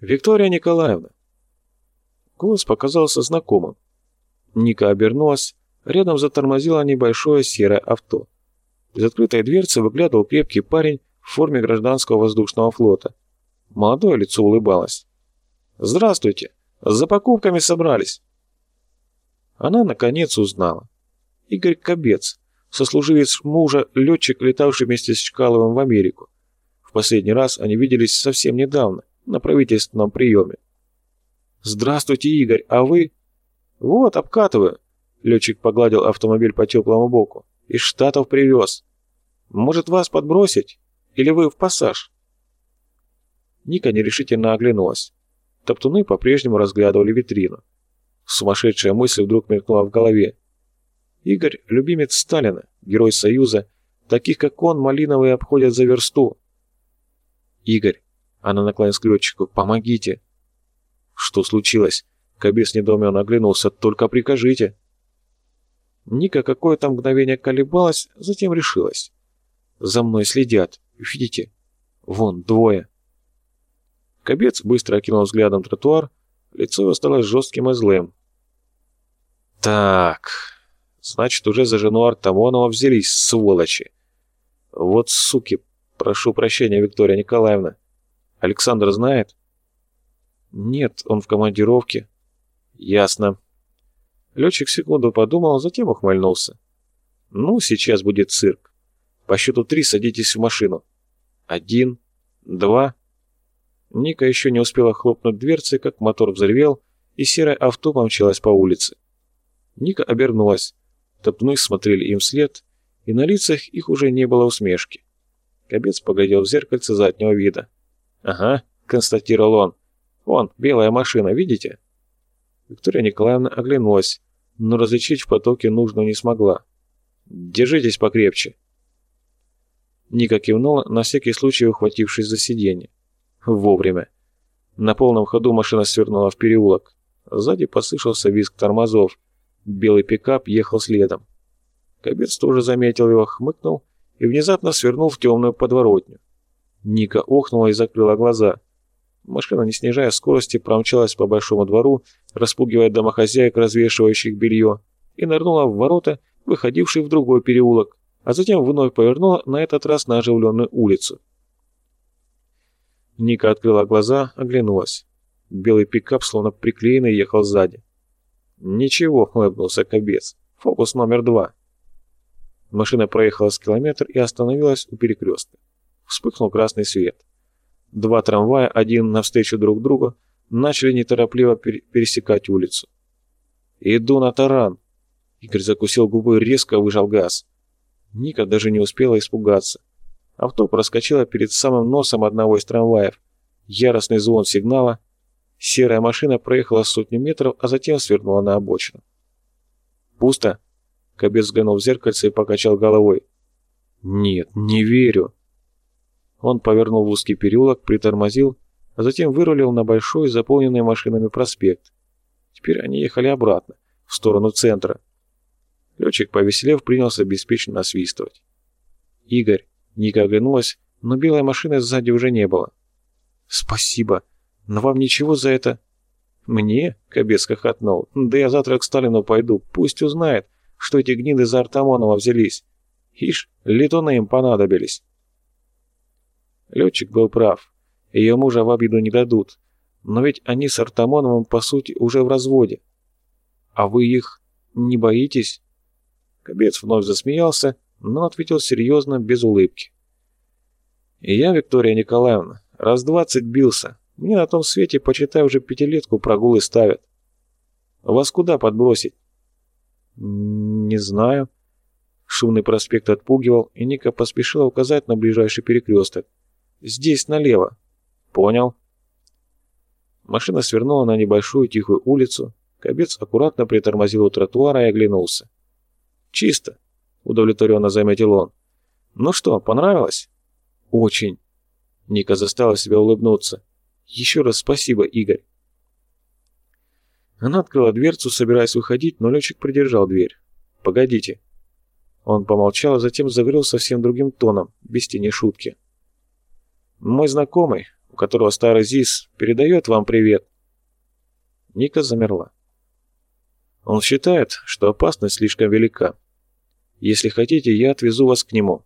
«Виктория Николаевна!» Голос показался знакомым. Ника обернулась, рядом затормозило небольшое серое авто. Из открытой дверцы выглядывал крепкий парень в форме гражданского воздушного флота. Молодое лицо улыбалось. «Здравствуйте! За покупками собрались!» Она, наконец, узнала. Игорь Кобец, сослуживец мужа, летчик, летавший вместе с Чкаловым в Америку. В последний раз они виделись совсем недавно, на правительственном приеме. «Здравствуйте, Игорь, а вы?» «Вот, обкатываю». Летчик погладил автомобиль по теплому боку. «Из Штатов привез. Может, вас подбросить? Или вы в пассаж?» Ника нерешительно оглянулась. Топтуны по-прежнему разглядывали витрину. Сумасшедшая мысль вдруг мелькнула в голове. Игорь – любимец Сталина, герой Союза. Таких, как он, малиновые обходят за версту. «Игорь!» – она наклонилась к летчику. «Помогите!» «Что случилось?» Кобес недоуменно оглянулся. «Только прикажите!» Ника какое-то мгновение колебалась, затем решилась. «За мной следят. Видите? Вон, двое!» Кобец быстро окинул взглядом тротуар, лицо его стало жестким и злым. «Так, значит, уже за жену Артамонова взялись, сволочи. Вот суки, прошу прощения, Виктория Николаевна. Александр знает?» «Нет, он в командировке». «Ясно». Летчик секунду подумал, затем ухмыльнулся. «Ну, сейчас будет цирк. По счету три садитесь в машину. Один, два...» Ника еще не успела хлопнуть дверцей, как мотор взревел, и серое авто помчалось по улице. Ника обернулась. Топны смотрели им вслед, и на лицах их уже не было усмешки. Кобец поглядел в зеркальце заднего вида. «Ага», — констатировал он. «Вон, белая машина, видите?» Виктория Николаевна оглянулась, но различить в потоке нужную не смогла. «Держитесь покрепче!» Ника кивнула, на всякий случай ухватившись за сиденье. Вовремя. На полном ходу машина свернула в переулок. Сзади послышался визг тормозов. Белый пикап ехал следом. Кобец тоже заметил его, хмыкнул и внезапно свернул в темную подворотню. Ника охнула и закрыла глаза. Машина, не снижая скорости, промчалась по большому двору, распугивая домохозяек, развешивающих белье, и нырнула в ворота, выходившие в другой переулок, а затем вновь повернула на этот раз на оживленную улицу. Ника открыла глаза, оглянулась. Белый пикап, словно приклеенный, ехал сзади. «Ничего», — улыбнулся кобец. «Фокус номер два». Машина проехала с километр и остановилась у перекрестка. Вспыхнул красный свет. Два трамвая, один навстречу друг другу, начали неторопливо пересекать улицу. «Иду на таран!» Игорь закусил губы резко выжал газ. Ника даже не успела испугаться. Авто проскочило перед самым носом одного из трамваев. Яростный звон сигнала. Серая машина проехала сотню метров, а затем свернула на обочину. «Пусто?» Кобец взглянул в зеркальце и покачал головой. «Нет, не верю». Он повернул в узкий переулок, притормозил, а затем вырулил на большой, заполненный машинами проспект. Теперь они ехали обратно, в сторону центра. Летчик, повеселев, принялся беспечно насвистывать. «Игорь!» Ника оглянулась, но белой машины сзади уже не было. «Спасибо, но вам ничего за это...» «Мне?» — Кобец хохотнул. «Да я завтра к Сталину пойду, пусть узнает, что эти гниды за Артамонова взялись. Ишь, летуны им понадобились». Летчик был прав. Ее мужа в обиду не дадут. Но ведь они с Артамоновым, по сути, уже в разводе. А вы их не боитесь? Кобец вновь засмеялся, но ответил серьезно, без улыбки. Я, Виктория Николаевна, раз двадцать бился. Мне на том свете, почитай, уже пятилетку прогулы ставят. Вас куда подбросить? Не знаю. Шумный проспект отпугивал, и Ника поспешила указать на ближайший перекресток. Здесь налево. Понял. Машина свернула на небольшую тихую улицу. Кобец аккуратно притормозил у тротуара и оглянулся. Чисто, удовлетворенно заметил он. Ну что, понравилось? Очень. Ника заставила себя улыбнуться. Еще раз спасибо, Игорь. Она открыла дверцу, собираясь выходить, но летчик придержал дверь. «Погодите». Он помолчал, а затем заговорил совсем другим тоном, без тени шутки. Мой знакомый, у которого старый ЗИС, передает вам привет». Ника замерла. Он считает, что опасность слишком велика. Если хотите, я отвезу вас к нему.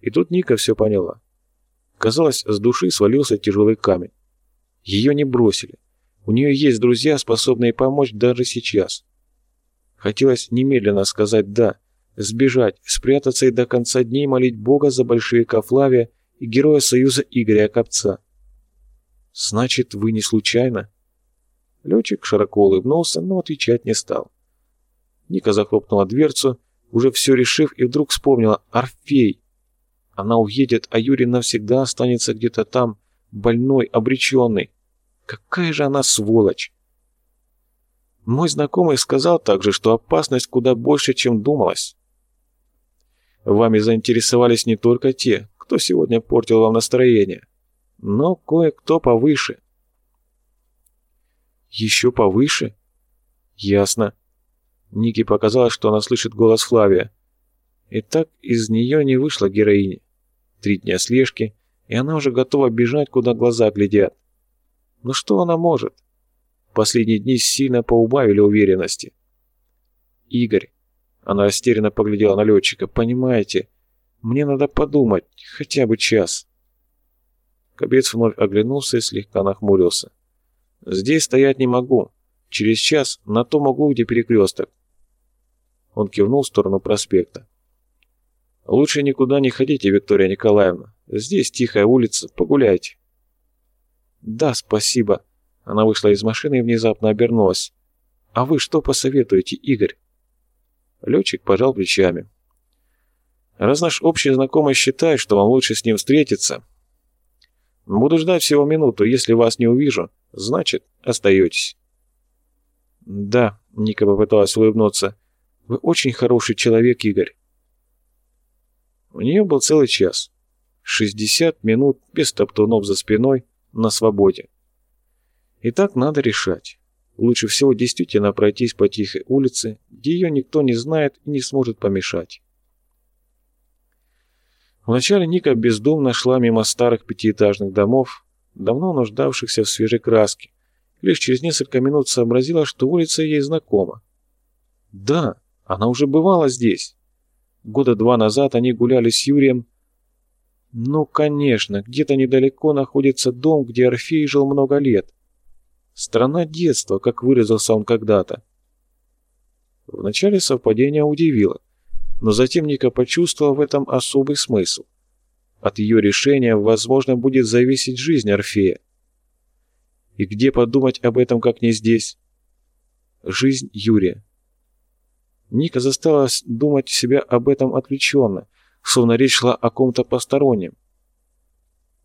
И тут Ника все поняла. Казалось, с души свалился тяжелый камень. Ее не бросили. У нее есть друзья, способные помочь даже сейчас. Хотелось немедленно сказать «да», сбежать, спрятаться и до конца дней молить Бога за большевика Флавия и героя Союза Игоря Копца. «Значит, вы не случайно?» Летчик широко улыбнулся, но отвечать не стал. Ника захлопнула дверцу, уже все решив, и вдруг вспомнила «Орфей!» Она уедет, а Юрий навсегда останется где-то там, больной, обреченный. Какая же она сволочь! Мой знакомый сказал также, что опасность куда больше, чем думалось. Вами заинтересовались не только те, кто сегодня портил вам настроение, но кое-кто повыше. Еще повыше? Ясно. Нике показалось, что она слышит голос Флавия. И так из нее не вышла героиня. Три дня слежки, и она уже готова бежать, куда глаза глядят. Но что она может? Последние дни сильно поубавили уверенности. «Игорь», — она растерянно поглядела на летчика, — «понимаете, мне надо подумать, хотя бы час». Кобец вновь оглянулся и слегка нахмурился. «Здесь стоять не могу. Через час на том углу, где перекресток». Он кивнул в сторону проспекта. «Лучше никуда не ходите, Виктория Николаевна. Здесь тихая улица, погуляйте». «Да, спасибо». Она вышла из машины и внезапно обернулась. «А вы что посоветуете, Игорь?» Летчик пожал плечами. «Раз наш общий знакомый считает, что вам лучше с ним встретиться, буду ждать всего минуту. Если вас не увижу, значит, остаетесь». «Да», — Ника попыталась улыбнуться, — «вы очень хороший человек, Игорь». У нее был целый час. 60 минут без топтунов за спиной на свободе. И так надо решать. Лучше всего действительно пройтись по тихой улице, где ее никто не знает и не сможет помешать. Вначале Ника бездумно шла мимо старых пятиэтажных домов, давно нуждавшихся в свежей краске. Лишь через несколько минут сообразила, что улица ей знакома. Да, она уже бывала здесь. Года два назад они гуляли с Юрием. Ну, конечно, где-то недалеко находится дом, где Орфей жил много лет. Страна детства, как выразился он когда-то. Вначале совпадение удивило, но затем Ника почувствовала в этом особый смысл. От ее решения, возможно, будет зависеть жизнь Орфея. И где подумать об этом, как не здесь? Жизнь Юрия. Ника застала думать себя об этом отвлеченно, словно речь шла о ком-то постороннем.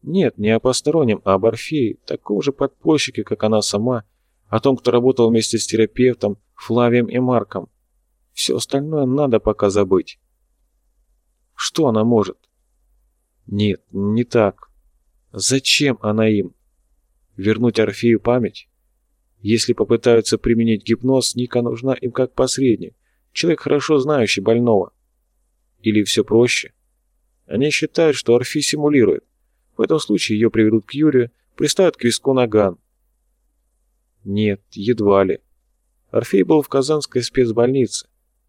Нет, не о постороннем, а об Орфее, таком же подпольщике, как она сама, о том, кто работал вместе с терапевтом, Флавием и Марком. Все остальное надо пока забыть. Что она может? Нет, не так. Зачем она им? Вернуть Орфею память? Если попытаются применить гипноз, Ника нужна им как посредник, человек, хорошо знающий больного. Или все проще? Они считают, что Орфей симулирует. В этом случае ее приведут к Юрию, приставят к виску наган. Нет, едва ли. Орфей был в Казанской спецбольнице.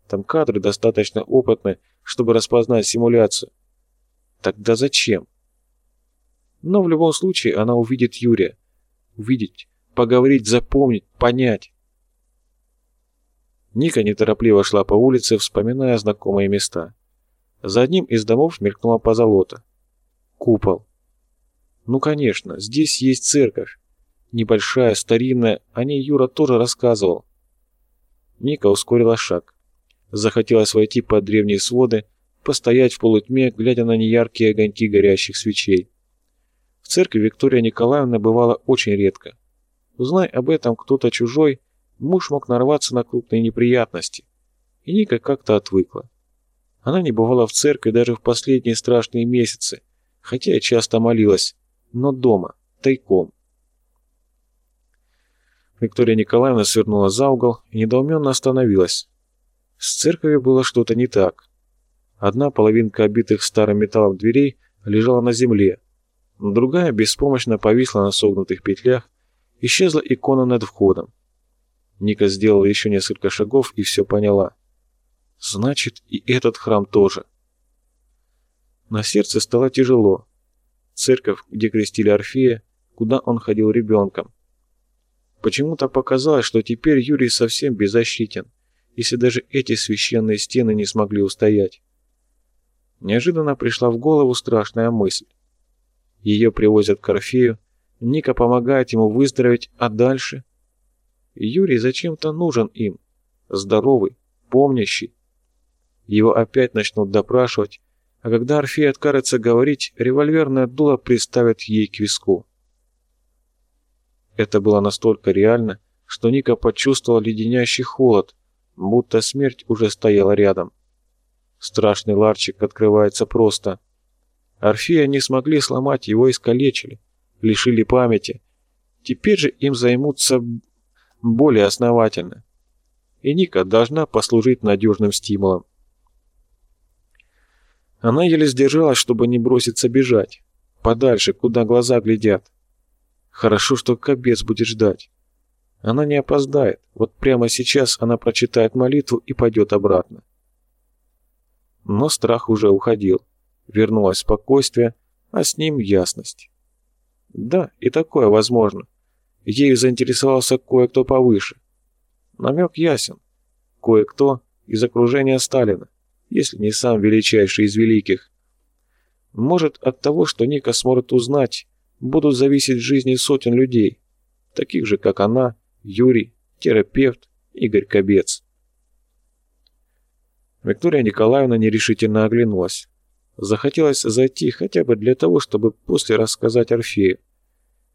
Там кадры достаточно опытны, чтобы распознать симуляцию. Тогда зачем? Но в любом случае она увидит Юрия. Увидеть, поговорить, запомнить, понять. Ника неторопливо шла по улице, вспоминая знакомые места. За одним из домов мелькнула позолота. Купол. Ну, конечно, здесь есть церковь. Небольшая, старинная, о ней Юра тоже рассказывал. Ника ускорила шаг. Захотелось войти под древние своды, постоять в полутьме, глядя на неяркие огоньки горящих свечей. В церкви Виктория Николаевна бывала очень редко. Узнай об этом кто-то чужой, муж мог нарваться на крупные неприятности. И Ника как-то отвыкла. Она не бывала в церкви даже в последние страшные месяцы, хотя и часто молилась, но дома, тайком. Виктория Николаевна свернула за угол и недоуменно остановилась. С церковью было что-то не так. Одна половинка обитых старым металлом дверей лежала на земле, Другая беспомощно повисла на согнутых петлях, исчезла икона над входом. Ника сделала еще несколько шагов и все поняла. Значит, и этот храм тоже. На сердце стало тяжело. Церковь, где крестили Орфея, куда он ходил ребенком. Почему-то показалось, что теперь Юрий совсем беззащитен, если даже эти священные стены не смогли устоять. Неожиданно пришла в голову страшная мысль. Ее привозят к Орфею, Ника помогает ему выздороветь, а дальше? Юрий зачем-то нужен им. Здоровый, помнящий. Его опять начнут допрашивать, а когда Орфей откажется говорить, револьверное дуло приставят ей к виску. Это было настолько реально, что Ника почувствовала леденящий холод, будто смерть уже стояла рядом. Страшный ларчик открывается просто. Орфея не смогли сломать, его искалечили, лишили памяти. Теперь же им займутся более основательно. И Ника должна послужить надежным стимулом. Она еле сдержалась, чтобы не броситься бежать. Подальше, куда глаза глядят. Хорошо, что кобец будет ждать. Она не опоздает. Вот прямо сейчас она прочитает молитву и пойдет обратно. Но страх уже уходил. Вернулось спокойствие, а с ним ясность. Да, и такое возможно. Ею заинтересовался кое-кто повыше. Намек ясен. Кое-кто из окружения Сталина, если не сам величайший из великих. Может, от того, что Ника сможет узнать, будут зависеть жизни сотен людей, таких же, как она, Юрий, терапевт, Игорь Кобец. Виктория Николаевна нерешительно оглянулась. Захотелось зайти хотя бы для того, чтобы после рассказать Орфею.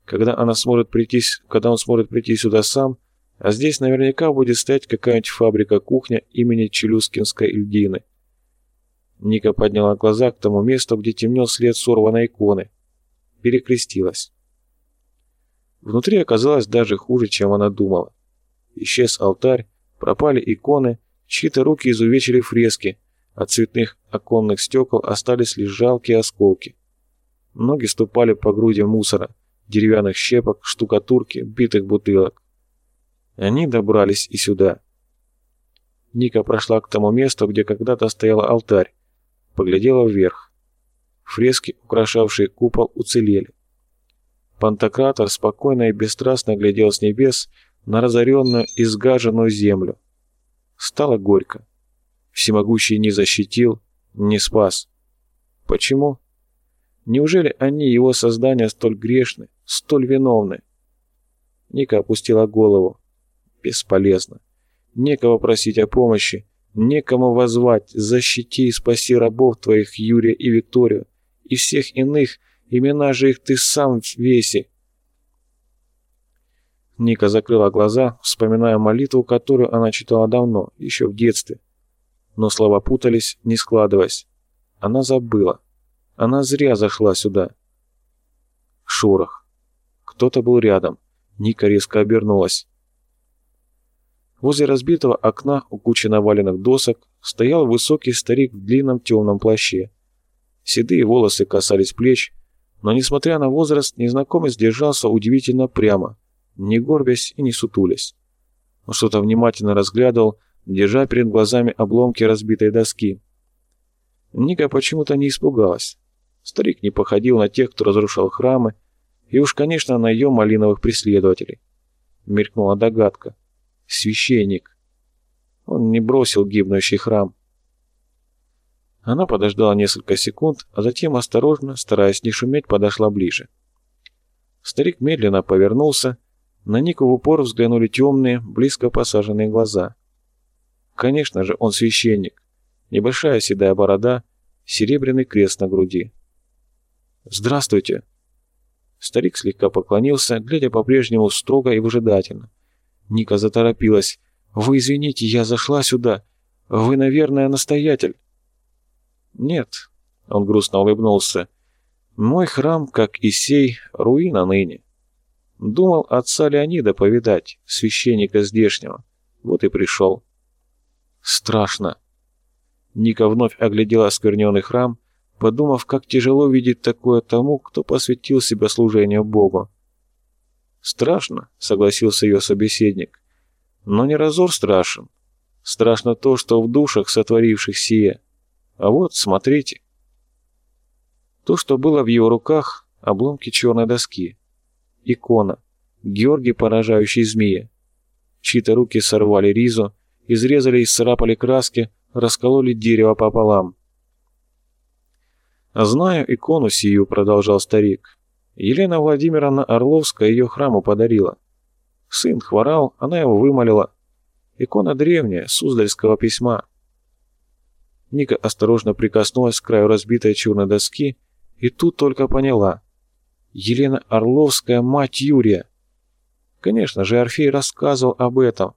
Когда, она сможет прийти, когда он сможет прийти сюда сам, а здесь наверняка будет стоять какая-нибудь фабрика-кухня имени Челюскинской Ильдины. Ника подняла глаза к тому месту, где темнел след сорванной иконы. Перекрестилась. Внутри оказалось даже хуже, чем она думала. Исчез алтарь, пропали иконы, чьи-то руки изувечили фрески, от цветных оконных стекол остались лишь жалкие осколки. Ноги ступали по груди мусора, деревянных щепок, штукатурки, битых бутылок. Они добрались и сюда. Ника прошла к тому месту, где когда-то стоял алтарь, поглядела вверх. Фрески, украшавшие купол, уцелели. Пантократор спокойно и бесстрастно глядел с небес на разоренную и сгаженную землю. Стало горько. Всемогущий не защитил, не спас. Почему? Неужели они, его создания, столь грешны, столь виновны? Ника опустила голову. Бесполезно. Некого просить о помощи, некому возвать, защити и спаси рабов твоих, Юрия и Викторию, и всех иных, имена же их ты сам в весе. Ника закрыла глаза, вспоминая молитву, которую она читала давно, еще в детстве но слова путались, не складываясь. Она забыла. Она зря зашла сюда. Шорох. Кто-то был рядом. Ника резко обернулась. Возле разбитого окна у кучи наваленных досок стоял высокий старик в длинном темном плаще. Седые волосы касались плеч, но, несмотря на возраст, незнакомец держался удивительно прямо, не горбясь и не сутулясь. Он что-то внимательно разглядывал, держа перед глазами обломки разбитой доски. Ника почему-то не испугалась. Старик не походил на тех, кто разрушал храмы, и уж, конечно, на ее малиновых преследователей. Мелькнула догадка. Священник. Он не бросил гибнущий храм. Она подождала несколько секунд, а затем осторожно, стараясь не шуметь, подошла ближе. Старик медленно повернулся, на Нику в упор взглянули темные, близко посаженные глаза. Конечно же, он священник. Небольшая седая борода, серебряный крест на груди. «Здравствуйте!» Старик слегка поклонился, глядя по-прежнему строго и выжидательно. Ника заторопилась. «Вы извините, я зашла сюда. Вы, наверное, настоятель?» «Нет», — он грустно улыбнулся. «Мой храм, как и сей, руина ныне. Думал отца Леонида повидать, священника здешнего. Вот и пришел. Страшно. Ника вновь оглядела оскверненный храм, подумав, как тяжело видеть такое тому, кто посвятил себя служению Богу. «Страшно», — согласился ее собеседник. «Но не разор страшен. Страшно то, что в душах, сотворивших сие. А вот, смотрите». То, что было в его руках, обломки черной доски. Икона. Георгий, поражающий змея. Чьи-то руки сорвали ризу, изрезали и сцарапали краски, раскололи дерево пополам. «Знаю икону сию», — продолжал старик. «Елена Владимировна Орловская ее храму подарила. Сын хворал, она его вымолила. Икона древняя, Суздальского письма». Ника осторожно прикоснулась к краю разбитой черной доски и тут только поняла. Елена Орловская, мать Юрия. Конечно же, Орфей рассказывал об этом.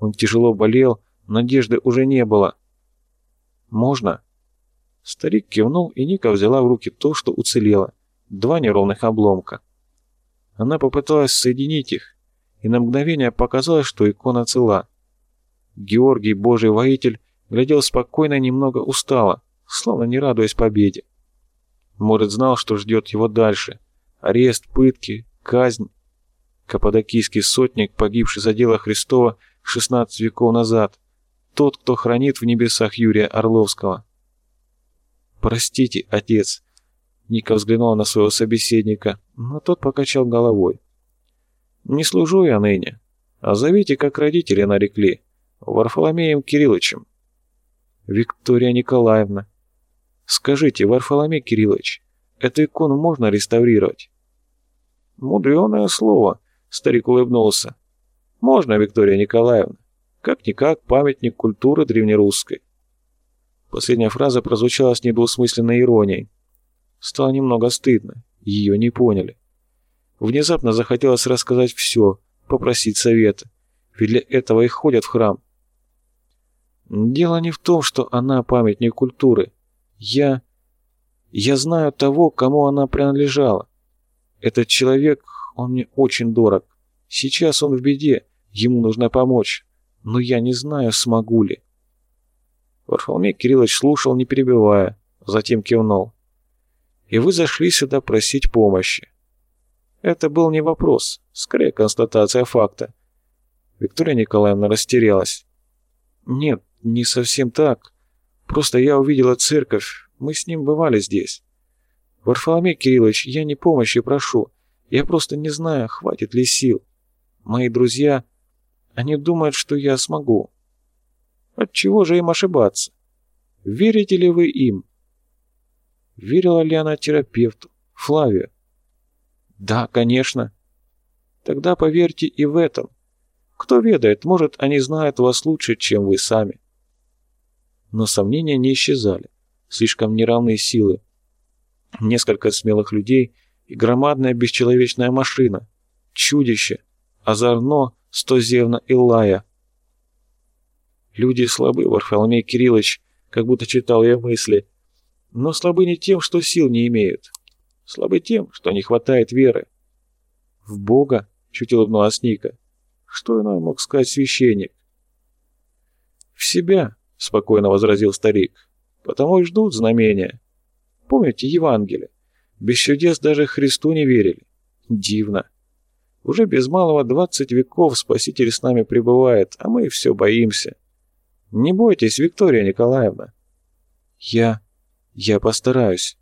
Он тяжело болел, надежды уже не было. «Можно?» Старик кивнул, и Ника взяла в руки то, что уцелело. Два неровных обломка. Она попыталась соединить их, и на мгновение показалось, что икона цела. Георгий, божий воитель, глядел спокойно и немного устало, словно не радуясь победе. Может, знал, что ждет его дальше. Арест, пытки, казнь. Каппадокийский сотник, погибший за дело Христова 16 веков назад. Тот, кто хранит в небесах Юрия Орловского. «Простите, отец!» Ника взглянула на своего собеседника, но тот покачал головой. «Не служу я ныне, а зовите, как родители нарекли, Варфоломеем Кирилловичем». «Виктория Николаевна, скажите, Варфоломей Кириллович, эту икону можно реставрировать?» «Мудреное слово», — старик улыбнулся. «Можно, Виктория Николаевна. Как-никак памятник культуры древнерусской. Последняя фраза прозвучала с недвусмысленной иронией. Стало немного стыдно. Ее не поняли. Внезапно захотелось рассказать все, попросить совета. Ведь для этого и ходят в храм. Дело не в том, что она памятник культуры. Я... Я знаю того, кому она принадлежала. Этот человек, он мне очень дорог. Сейчас он в беде, ему нужно помочь. Но я не знаю, смогу ли. Варфоломей Кириллович слушал, не перебивая, затем кивнул. «И вы зашли сюда просить помощи». Это был не вопрос, скорее констатация факта. Виктория Николаевна растерялась. «Нет, не совсем так. Просто я увидела церковь, мы с ним бывали здесь. Варфоломей Кириллович, я не помощи прошу, я просто не знаю, хватит ли сил. Мои друзья, они думают, что я смогу. Отчего же им ошибаться? Верите ли вы им? Верила ли она терапевту, Флавию? Да, конечно. Тогда поверьте и в этом. Кто ведает, может, они знают вас лучше, чем вы сами. Но сомнения не исчезали. Слишком неравные силы. Несколько смелых людей и громадная бесчеловечная машина. Чудище. Озорно, стозевно и лая. Люди слабы, Варфоломей Кириллович, как будто читал я мысли. Но слабы не тем, что сил не имеют. Слабы тем, что не хватает веры. В Бога, чуть улыбнулась Ника. Что иное мог сказать священник? В себя, спокойно возразил старик. Потому и ждут знамения. Помните Евангелие? Без чудес даже Христу не верили. Дивно. Уже без малого двадцать веков Спаситель с нами пребывает, а мы все боимся. Не бойтесь, Виктория Николаевна. Я... я постараюсь.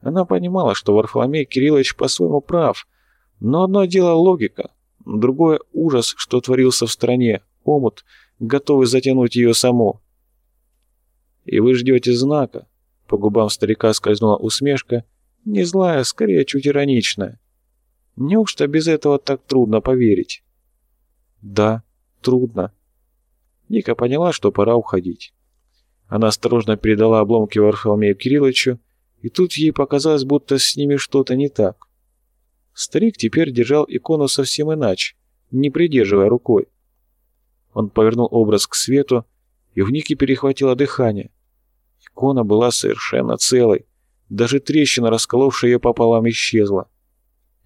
Она понимала, что Варфоломей Кириллович по-своему прав, но одно дело логика, другое ужас, что творился в стране, омут, готовый затянуть ее саму. И вы ждете знака. По губам старика скользнула усмешка, не злая, скорее чуть ироничная. Неужто без этого так трудно поверить? Да, трудно. Ника поняла, что пора уходить. Она осторожно передала обломки Варфоломею Кирилловичу, и тут ей показалось, будто с ними что-то не так. Старик теперь держал икону совсем иначе, не придерживая рукой. Он повернул образ к свету, и в Нике перехватило дыхание. Икона была совершенно целой, даже трещина, расколовшая ее пополам, исчезла.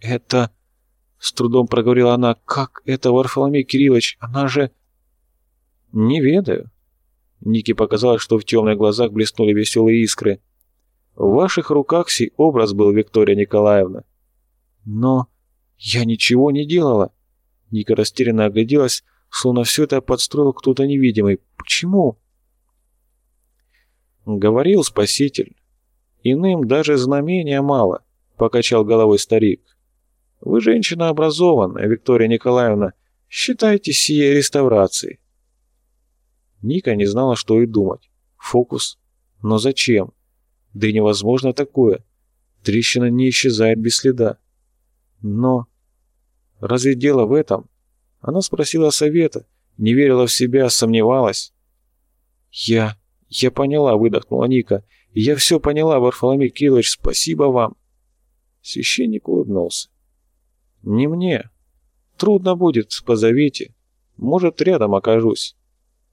«Это...» — с трудом проговорила она. «Как это, Варфоломей Кириллович? Она же...» «Не ведаю». Нике показалось, что в темных глазах блеснули веселые искры. В ваших руках сей образ был, Виктория Николаевна. Но я ничего не делала. Ника растерянно огляделась, словно все это подстроил кто-то невидимый. Почему? Говорил Спаситель. Иным даже знамения мало, покачал головой старик. Вы женщина образованная, Виктория Николаевна. Считайте сие реставрацией. Ника не знала, что и думать. Фокус? Но зачем? Да и невозможно такое. Трещина не исчезает без следа. Но... Разве дело в этом? Она спросила совета, не верила в себя, сомневалась. «Я... я поняла», — выдохнула Ника. «Я все поняла, Варфоломей Кириллович, спасибо вам». Священник улыбнулся. «Не мне. Трудно будет, позовите. Может, рядом окажусь.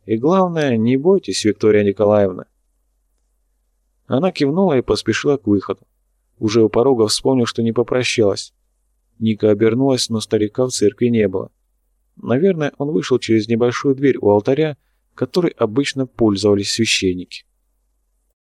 И главное, не бойтесь, Виктория Николаевна». Она кивнула и поспешила к выходу. Уже у порога вспомнил, что не попрощалась. Ника обернулась, но старика в церкви не было. Наверное, он вышел через небольшую дверь у алтаря, которой обычно пользовались священники.